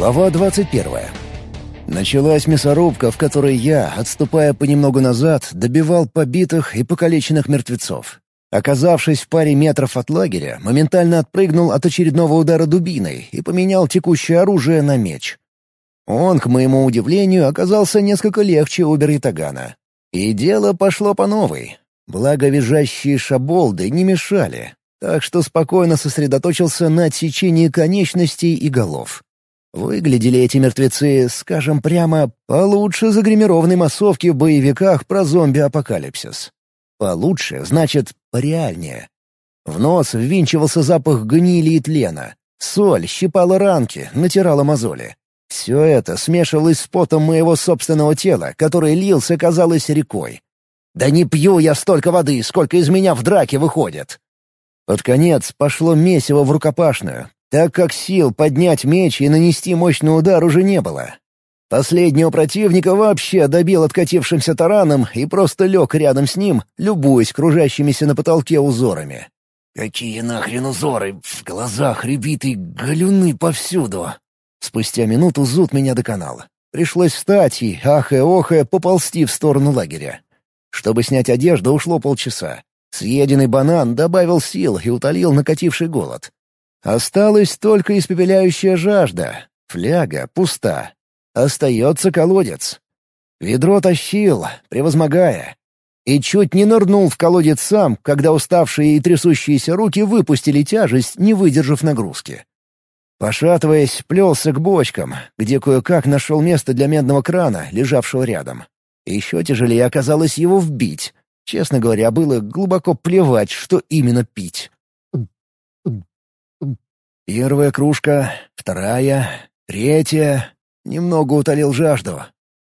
Глава 21. Началась мясорубка, в которой я, отступая понемногу назад, добивал побитых и покалеченных мертвецов. Оказавшись в паре метров от лагеря, моментально отпрыгнул от очередного удара дубиной и поменял текущее оружие на меч. Он, к моему удивлению, оказался несколько легче Убер-Ятагана. И дело пошло по новой. Благо визжащие шаболды не мешали, так что спокойно сосредоточился на отсечении конечностей и голов. Выглядели эти мертвецы, скажем прямо, получше загримированной массовки в боевиках про зомби-апокалипсис. Получше, значит, пореальнее. В нос ввинчивался запах гнили и тлена. Соль щипала ранки, натирала мозоли. Все это смешивалось с потом моего собственного тела, который лился, казалось, рекой. «Да не пью я столько воды, сколько из меня в драке выходит!» Под конец пошло месиво в рукопашную, так как сил поднять меч и нанести мощный удар уже не было. Последнего противника вообще добил откатившимся тараном и просто лег рядом с ним, любуясь кружащимися на потолке узорами. «Какие нахрен узоры? В глазах рябит и галюны повсюду!» Спустя минуту зуд меня доконал. Пришлось встать и, ахая-охая, поползти в сторону лагеря. Чтобы снять одежду, ушло полчаса. Съеденный банан добавил сил и утолил накативший голод. Осталась только испепеляющая жажда. Фляга пуста. Остается колодец. Ведро тащил, превозмогая. И чуть не нырнул в колодец сам, когда уставшие и трясущиеся руки выпустили тяжесть, не выдержав нагрузки. Пошатываясь, плелся к бочкам, где кое-как нашел место для медного крана, лежавшего рядом. Еще тяжелее оказалось его вбить. Честно говоря, было глубоко плевать, что именно пить. Первая кружка, вторая, третья. Немного утолил жажду.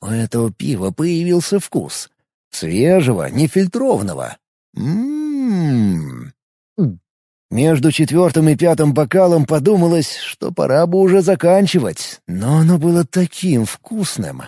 У этого пива появился вкус. Свежего, нефильтрованного. Ммм. Между четвертым и пятым бокалом подумалось, что пора бы уже заканчивать, но оно было таким вкусным.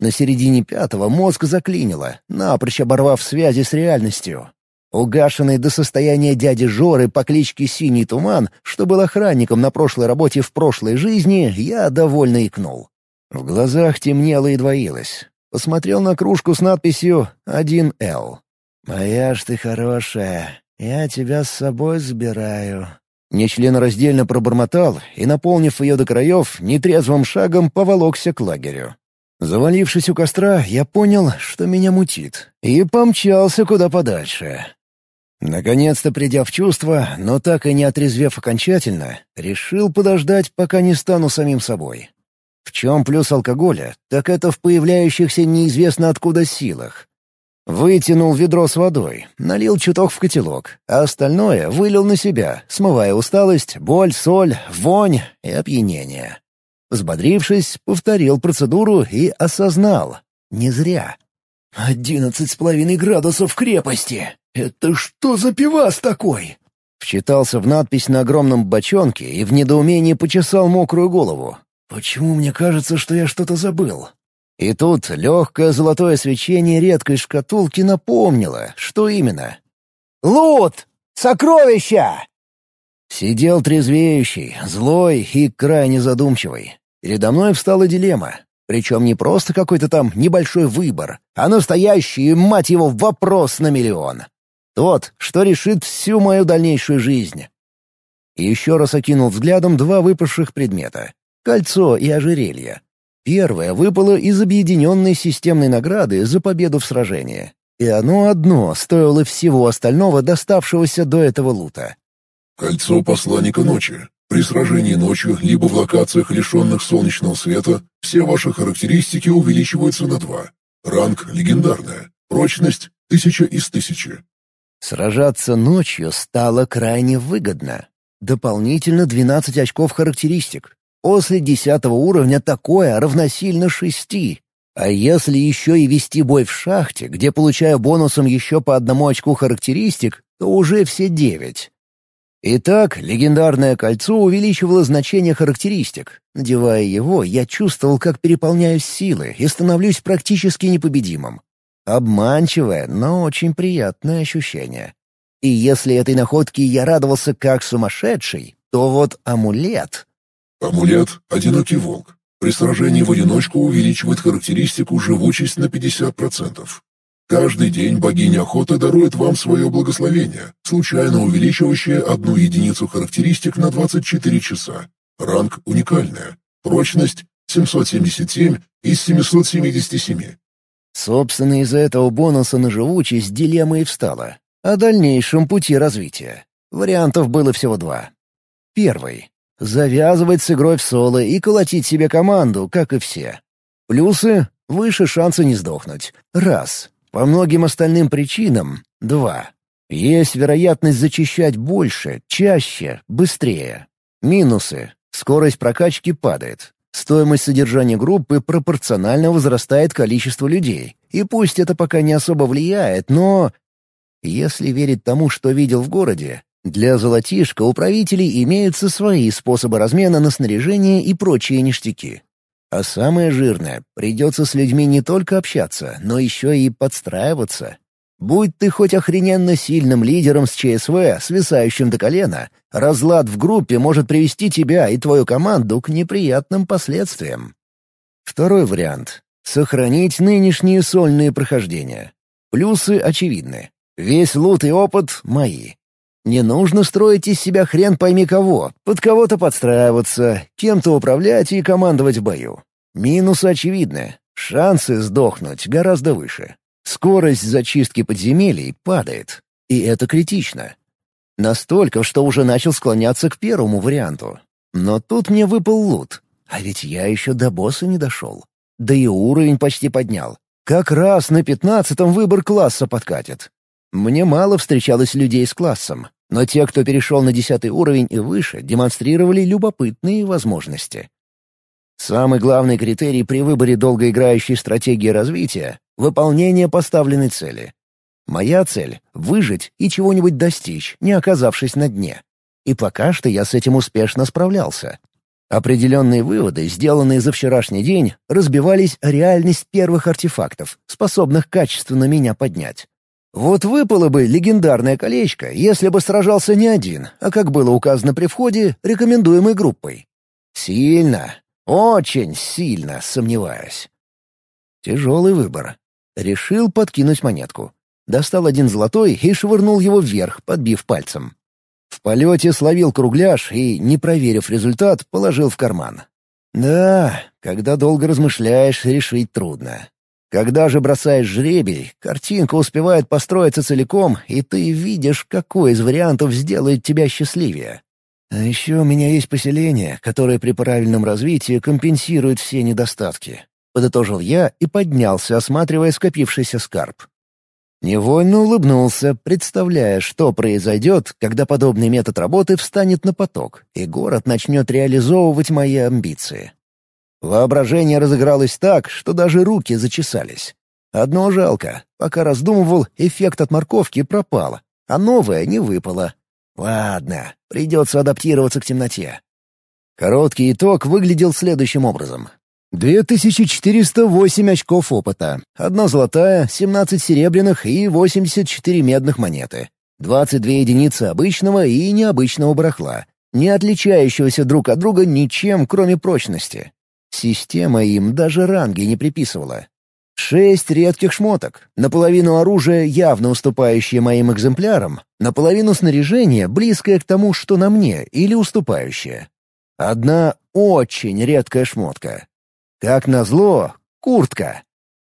На середине пятого мозг заклинило, напрочь оборвав связи с реальностью. Угашенный до состояния дяди Жоры по кличке Синий Туман, что был охранником на прошлой работе в прошлой жизни, я довольно икнул. В глазах темнело и двоилось. Посмотрел на кружку с надписью «1Л». «Моя ж ты хорошая, я тебя с собой забираю». Нечленораздельно пробормотал и, наполнив ее до краев, нетрезвым шагом поволокся к лагерю. Завалившись у костра, я понял, что меня мутит, и помчался куда подальше. Наконец-то придя в чувство, но так и не отрезвев окончательно, решил подождать, пока не стану самим собой. В чем плюс алкоголя, так это в появляющихся неизвестно откуда силах. Вытянул ведро с водой, налил чуток в котелок, а остальное вылил на себя, смывая усталость, боль, соль, вонь и опьянение. Взбодрившись, повторил процедуру и осознал. Не зря. «Одиннадцать с половиной градусов крепости! Это что за пивас такой?» Вчитался в надпись на огромном бочонке и в недоумении почесал мокрую голову. «Почему мне кажется, что я что-то забыл?» И тут легкое золотое свечение редкой шкатулки напомнило, что именно. «Лут! Сокровища!» Сидел трезвеющий, злой и крайне задумчивый. Передо мной встала дилемма. Причем не просто какой-то там небольшой выбор, а настоящий, мать его, вопрос на миллион. Тот, что решит всю мою дальнейшую жизнь. И еще раз окинул взглядом два выпавших предмета — кольцо и ожерелье. Первое выпало из объединенной системной награды за победу в сражении. И оно одно стоило всего остального доставшегося до этого лута. «Кольцо посланника ночи. При сражении ночью, либо в локациях, лишенных солнечного света, все ваши характеристики увеличиваются на два. Ранг легендарная. Прочность — тысяча из тысячи. Сражаться ночью стало крайне выгодно. Дополнительно 12 очков характеристик. После десятого уровня такое равносильно шести. А если еще и вести бой в шахте, где получаю бонусом еще по одному очку характеристик, то уже все девять. Итак, легендарное кольцо увеличивало значение характеристик. Надевая его, я чувствовал, как переполняюсь силы и становлюсь практически непобедимым. Обманчивое, но очень приятное ощущение. И если этой находке я радовался как сумасшедший, то вот амулет... Амулет «Одинокий волк». При сражении в одиночку увеличивает характеристику живучесть на 50%. Каждый день богиня охоты дарует вам свое благословение, случайно увеличивающее одну единицу характеристик на 24 часа. Ранг уникальная. Прочность 777 из 777. Собственно, из-за этого бонуса на живучесть дилемма и встала. О дальнейшем пути развития. Вариантов было всего два. Первый. Завязывать с игрой в соло и колотить себе команду, как и все. Плюсы — выше шанса не сдохнуть. Раз. По многим остальным причинам — два. Есть вероятность зачищать больше, чаще, быстрее. Минусы. Скорость прокачки падает. Стоимость содержания группы пропорционально возрастает количество людей. И пусть это пока не особо влияет, но... Если верить тому, что видел в городе, для золотишка у правителей имеются свои способы размена на снаряжение и прочие ништяки. А самое жирное — придется с людьми не только общаться, но еще и подстраиваться. Будь ты хоть охрененно сильным лидером с ЧСВ, свисающим до колена, разлад в группе может привести тебя и твою команду к неприятным последствиям. Второй вариант — сохранить нынешние сольные прохождения. Плюсы очевидны. Весь лут и опыт — мои. Не нужно строить из себя хрен пойми кого, под кого-то подстраиваться, кем-то управлять и командовать в бою. Минусы очевидны. Шансы сдохнуть гораздо выше. Скорость зачистки подземелий падает. И это критично. Настолько, что уже начал склоняться к первому варианту. Но тут мне выпал лут. А ведь я еще до босса не дошел. Да и уровень почти поднял. Как раз на пятнадцатом выбор класса подкатит. Мне мало встречалось людей с классом, но те, кто перешел на десятый уровень и выше, демонстрировали любопытные возможности. Самый главный критерий при выборе долгоиграющей стратегии развития — выполнение поставленной цели. Моя цель — выжить и чего-нибудь достичь, не оказавшись на дне. И пока что я с этим успешно справлялся. Определенные выводы, сделанные за вчерашний день, разбивались о реальность первых артефактов, способных качественно меня поднять. Вот выпало бы легендарное колечко, если бы сражался не один, а, как было указано при входе, рекомендуемой группой. Сильно, очень сильно сомневаюсь. Тяжелый выбор. Решил подкинуть монетку. Достал один золотой и швырнул его вверх, подбив пальцем. В полете словил кругляш и, не проверив результат, положил в карман. Да, когда долго размышляешь, решить трудно. Когда же бросаешь жребий, картинка успевает построиться целиком, и ты видишь, какой из вариантов сделает тебя счастливее. А еще у меня есть поселение, которое при правильном развитии компенсирует все недостатки. Подытожил я и поднялся, осматривая скопившийся скарб. Невольно улыбнулся, представляя, что произойдет, когда подобный метод работы встанет на поток, и город начнет реализовывать мои амбиции. Воображение разыгралось так, что даже руки зачесались. Одно жалко. Пока раздумывал, эффект от морковки пропал, а новое не выпало. Ладно, придется адаптироваться к темноте. Короткий итог выглядел следующим образом. 2408 очков опыта, одна золотая, 17 серебряных и 84 медных монеты, 22 единицы обычного и необычного барахла, не отличающегося друг от друга ничем, кроме прочности. Система им даже ранги не приписывала. Шесть редких шмоток, наполовину оружия, явно уступающее моим экземплярам, наполовину снаряжения, близкое к тому, что на мне, или уступающее. Одна очень редкая шмотка. Как назло, куртка.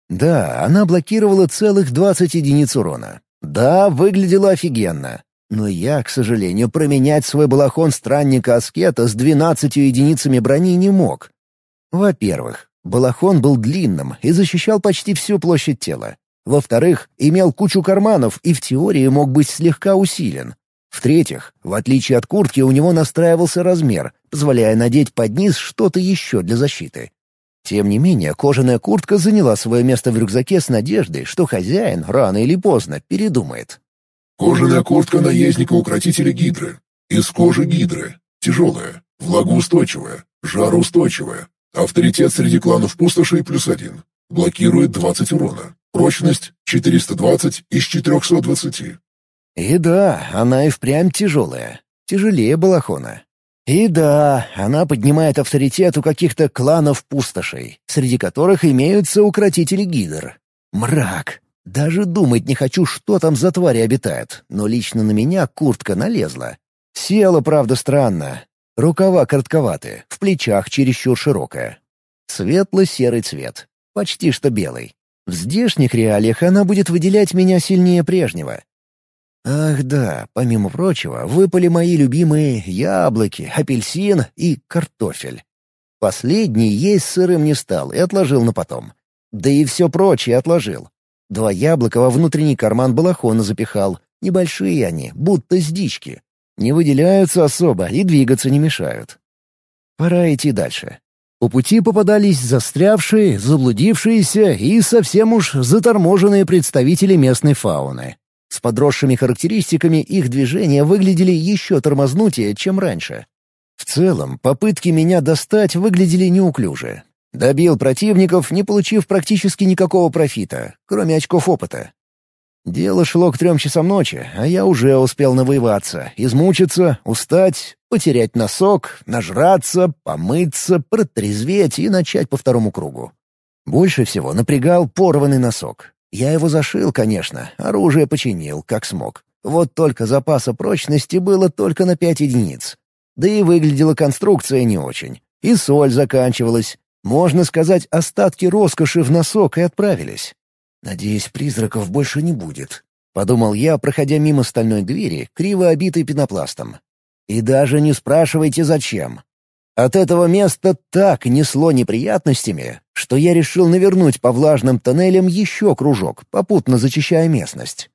Да, она блокировала целых 20 единиц урона. Да, выглядела офигенно. Но я, к сожалению, променять свой балахон странника-аскета с 12 единицами брони не мог. Во-первых, Балахон был длинным и защищал почти всю площадь тела. Во-вторых, имел кучу карманов и в теории мог быть слегка усилен. В-третьих, в отличие от куртки, у него настраивался размер, позволяя надеть под низ что-то еще для защиты. Тем не менее, кожаная куртка заняла свое место в рюкзаке с надеждой, что хозяин рано или поздно передумает. Кожаная куртка наездника-укротителя гидры. Из кожи гидры. Тяжелая, влагоустойчивая, жароустойчивая, Авторитет среди кланов пустошей плюс один. Блокирует 20 урона. Прочность 420 из 420. И да, она и впрямь тяжелая. Тяжелее балахона. И да, она поднимает авторитет у каких-то кланов пустошей, среди которых имеются укротители гидр. Мрак. Даже думать не хочу, что там за твари обитают, но лично на меня куртка налезла. Села, правда, странно. Рукава коротковаты, в плечах чересчур широкая. Светло-серый цвет, почти что белый. В здешних реалиях она будет выделять меня сильнее прежнего. Ах да, помимо прочего, выпали мои любимые яблоки, апельсин и картофель. Последний есть сырым не стал и отложил на потом. Да и все прочее отложил. Два яблока во внутренний карман балахона запихал. Небольшие они, будто с дички. Не выделяются особо и двигаться не мешают. Пора идти дальше. По пути попадались застрявшие, заблудившиеся и совсем уж заторможенные представители местной фауны. С подросшими характеристиками их движения выглядели еще тормознутее, чем раньше. В целом, попытки меня достать выглядели неуклюже. Добил противников, не получив практически никакого профита, кроме очков опыта. Дело шло к трем часам ночи, а я уже успел навоеваться, измучиться, устать, потерять носок, нажраться, помыться, протрезветь и начать по второму кругу. Больше всего напрягал порванный носок. Я его зашил, конечно, оружие починил, как смог. Вот только запаса прочности было только на пять единиц. Да и выглядела конструкция не очень. И соль заканчивалась. Можно сказать, остатки роскоши в носок и отправились. «Надеюсь, призраков больше не будет», — подумал я, проходя мимо стальной двери, криво обитой пенопластом. «И даже не спрашивайте, зачем. От этого места так несло неприятностями, что я решил навернуть по влажным тоннелям еще кружок, попутно зачищая местность.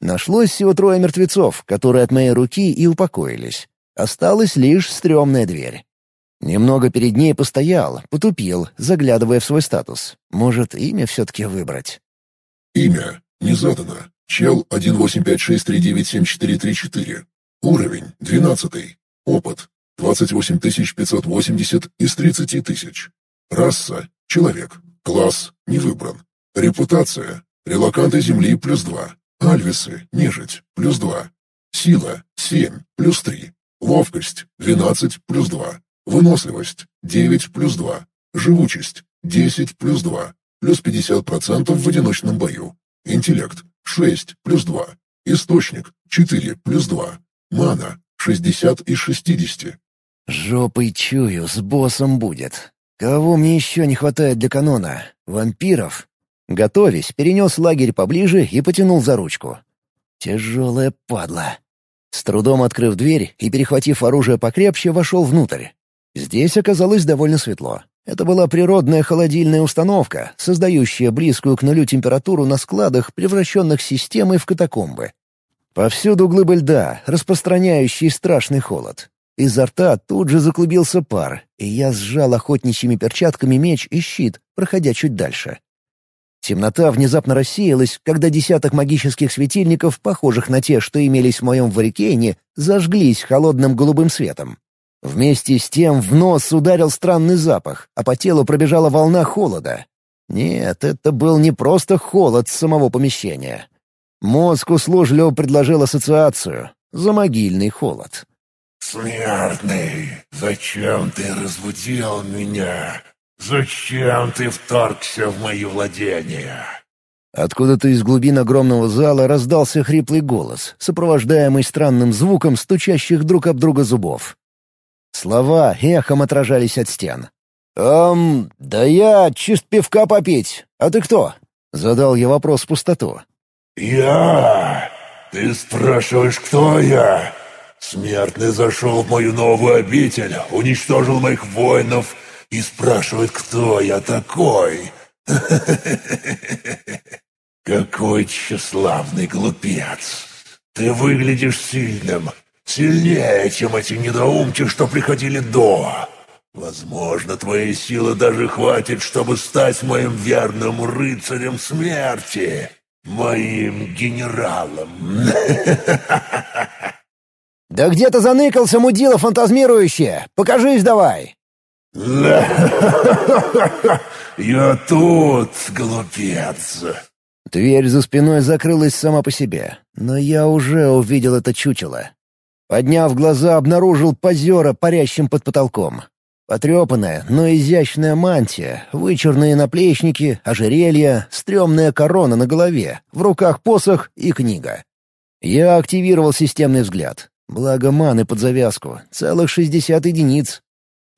Нашлось всего трое мертвецов, которые от моей руки и упокоились. Осталась лишь стрёмная дверь. Немного перед ней постоял, потупил, заглядывая в свой статус. Может, имя все-таки выбрать. Имя. Не задано. Чел 18563974434. Уровень. 12. Опыт. 28580 из 30 тысяч. Раса. Человек. Класс. Не выбран. Репутация. Релаканты Земли плюс 2. Альвисы. Нежить. Плюс 2. Сила. 7. Плюс 3. Ловкость. 12 плюс 2. Выносливость. 9 плюс 2. Живучесть. 10 плюс 2 плюс 50% в одиночном бою. Интеллект – 6 плюс 2. Источник – 4 плюс 2. Мана – 60 из 60. Жопой чую, с боссом будет. Кого мне еще не хватает для канона? Вампиров? Готовясь, перенес лагерь поближе и потянул за ручку. Тяжелая падла. С трудом открыв дверь и перехватив оружие покрепче, вошел внутрь. Здесь оказалось довольно светло. Это была природная холодильная установка, создающая близкую к нулю температуру на складах, превращенных системой в катакомбы. Повсюду глыбы льда, распространяющие страшный холод. Изо рта тут же заклубился пар, и я сжал охотничьими перчатками меч и щит, проходя чуть дальше. Темнота внезапно рассеялась, когда десяток магических светильников, похожих на те, что имелись в моем варикейне, зажглись холодным голубым светом. Вместе с тем в нос ударил странный запах, а по телу пробежала волна холода. Нет, это был не просто холод самого помещения. Мозг услужливо предложил ассоциацию — замогильный холод. «Смертный, зачем ты разбудил меня? Зачем ты вторгся в мои владения?» Откуда-то из глубин огромного зала раздался хриплый голос, сопровождаемый странным звуком стучащих друг об друга зубов. Слова эхом отражались от стен. «Эм, да я чист пивка попить. А ты кто?» — задал я вопрос в пустоту. «Я? Ты спрашиваешь, кто я? Смертный зашел в мою новую обитель, уничтожил моих воинов и спрашивает, кто я такой. Какой тщеславный глупец! Ты выглядишь сильным, Сильнее, чем эти недоумки, что приходили до. Возможно, твоей силы даже хватит, чтобы стать моим верным рыцарем смерти, моим генералом. «Да где ты заныкался, мудила фантазмирующая? Покажись давай!» «Я тут, глупец!» Дверь за спиной закрылась сама по себе, но я уже увидел это чучело. Подняв глаза, обнаружил позера, парящим под потолком. Потрепанная, но изящная мантия, вычурные наплечники, ожерелья, стрёмная корона на голове, в руках посох и книга. Я активировал системный взгляд. Благо маны под завязку, целых 60 единиц.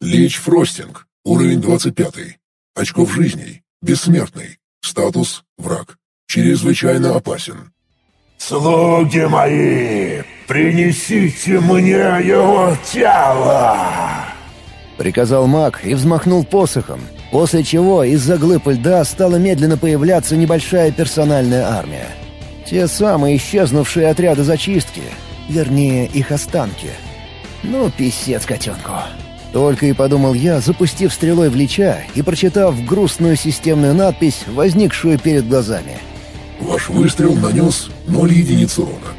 Лич Фростинг, уровень 25. Очков жизней, бессмертный. Статус — враг. Чрезвычайно опасен. «Слуги мои, принесите мне его тело!» Приказал маг и взмахнул посохом, после чего из-за глыб льда стала медленно появляться небольшая персональная армия. Те самые исчезнувшие отряды зачистки, вернее, их останки. Ну, писец котенку. Только и подумал я, запустив стрелой в лича и прочитав грустную системную надпись, возникшую перед глазами. Ваш выстрел нанес 0 единиц урона.